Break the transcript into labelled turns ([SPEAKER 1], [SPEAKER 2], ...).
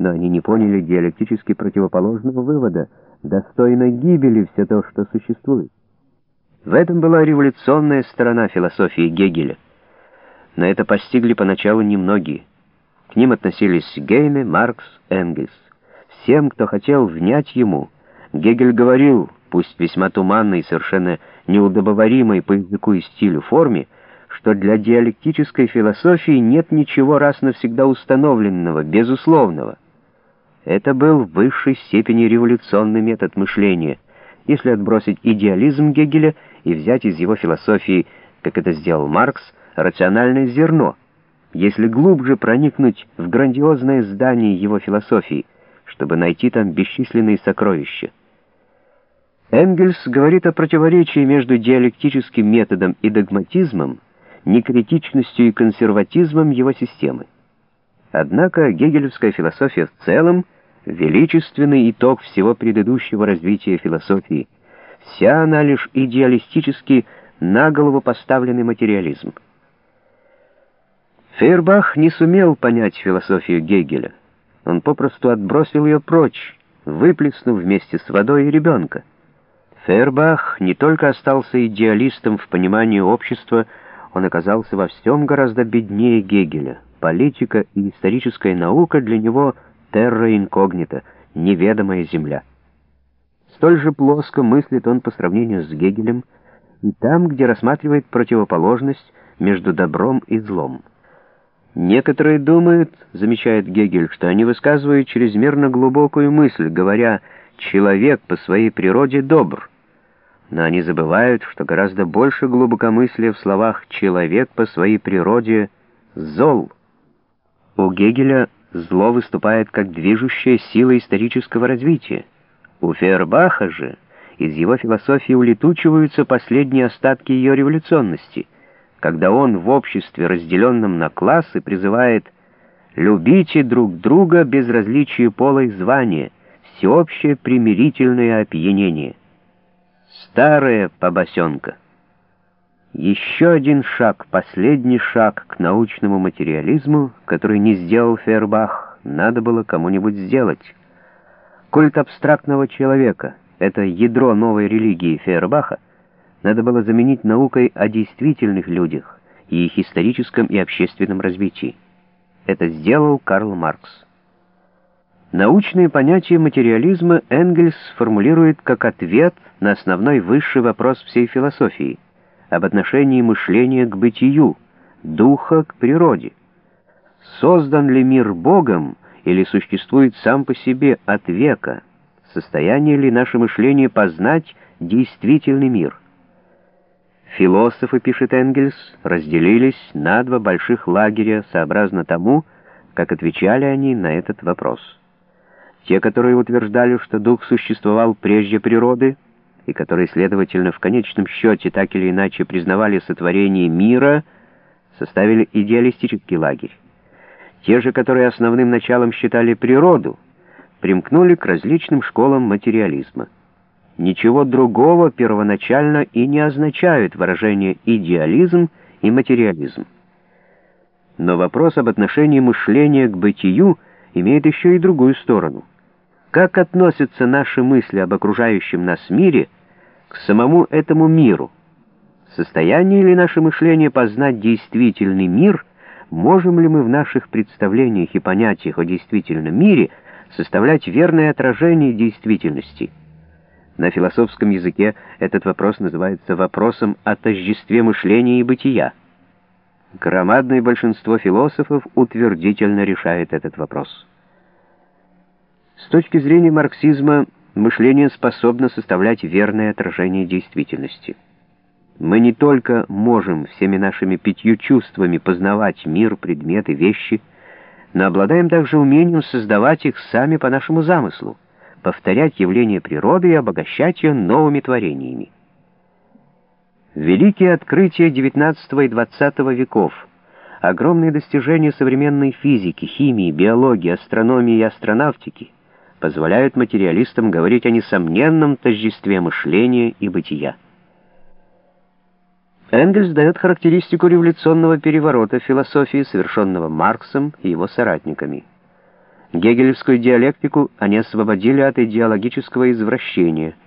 [SPEAKER 1] но они не поняли диалектически противоположного вывода. Достойно гибели все то, что существует. В этом была революционная сторона философии Гегеля. Но это постигли поначалу немногие. К ним относились Гейне, Маркс, Энгельс. Всем, кто хотел внять ему, Гегель говорил, пусть весьма туманной и совершенно неудобоваримой по языку и стилю форме, что для диалектической философии нет ничего раз навсегда установленного, безусловного. Это был в высшей степени революционный метод мышления, если отбросить идеализм Гегеля и взять из его философии, как это сделал Маркс, рациональное зерно, если глубже проникнуть в грандиозное здание его философии, чтобы найти там бесчисленные сокровища. Энгельс говорит о противоречии между диалектическим методом и догматизмом, некритичностью и консерватизмом его системы. Однако гегелевская философия в целом — величественный итог всего предыдущего развития философии. Вся она лишь идеалистически на голову поставленный материализм. Фейербах не сумел понять философию Гегеля. Он попросту отбросил ее прочь, выплеснув вместе с водой ребенка. Фейербах не только остался идеалистом в понимании общества, он оказался во всем гораздо беднее Гегеля. Политика и историческая наука для него терра инкогнита, неведомая земля. Столь же плоско мыслит он по сравнению с Гегелем и там, где рассматривает противоположность между добром и злом. Некоторые думают, замечает Гегель, что они высказывают чрезмерно глубокую мысль, говоря «человек по своей природе добр», но они забывают, что гораздо больше глубокомыслия в словах «человек по своей природе зол». У Гегеля зло выступает как движущая сила исторического развития. У Фейербаха же из его философии улетучиваются последние остатки ее революционности, когда он в обществе, разделенном на классы, призывает «любите друг друга без различия пола и звания, всеобщее примирительное опьянение». Старая побосенка. Еще один шаг, последний шаг к научному материализму, который не сделал Фейербах, надо было кому-нибудь сделать. Культ абстрактного человека — это ядро новой религии Фейербаха, надо было заменить наукой о действительных людях и их историческом и общественном развитии. Это сделал Карл Маркс. Научные понятия материализма Энгельс формулирует как ответ на основной высший вопрос всей философии об отношении мышления к бытию, духа к природе. Создан ли мир Богом или существует сам по себе от века? Состояние ли наше мышление познать действительный мир? Философы, пишет Энгельс, разделились на два больших лагеря сообразно тому, как отвечали они на этот вопрос. Те, которые утверждали, что дух существовал прежде природы, и которые, следовательно, в конечном счете так или иначе признавали сотворение мира, составили идеалистический лагерь. Те же, которые основным началом считали природу, примкнули к различным школам материализма. Ничего другого первоначально и не означают выражение «идеализм» и «материализм». Но вопрос об отношении мышления к бытию имеет еще и другую сторону. Как относятся наши мысли об окружающем нас мире к самому этому миру? Состояние ли наше мышление познать действительный мир, можем ли мы в наших представлениях и понятиях о действительном мире составлять верное отражение действительности? На философском языке этот вопрос называется вопросом о тождестве мышления и бытия. Громадное большинство философов утвердительно решает этот вопрос. С точки зрения марксизма, мышление способно составлять верное отражение действительности. Мы не только можем всеми нашими пятью чувствами познавать мир, предметы, вещи, но обладаем также умением создавать их сами по нашему замыслу, повторять явления природы и обогащать ее новыми творениями. Великие открытия XIX и XX веков, огромные достижения современной физики, химии, биологии, астрономии и астронавтики — позволяют материалистам говорить о несомненном тождестве мышления и бытия. Энгельс дает характеристику революционного переворота философии, совершенного Марксом и его соратниками. Гегелевскую диалектику они освободили от идеологического извращения –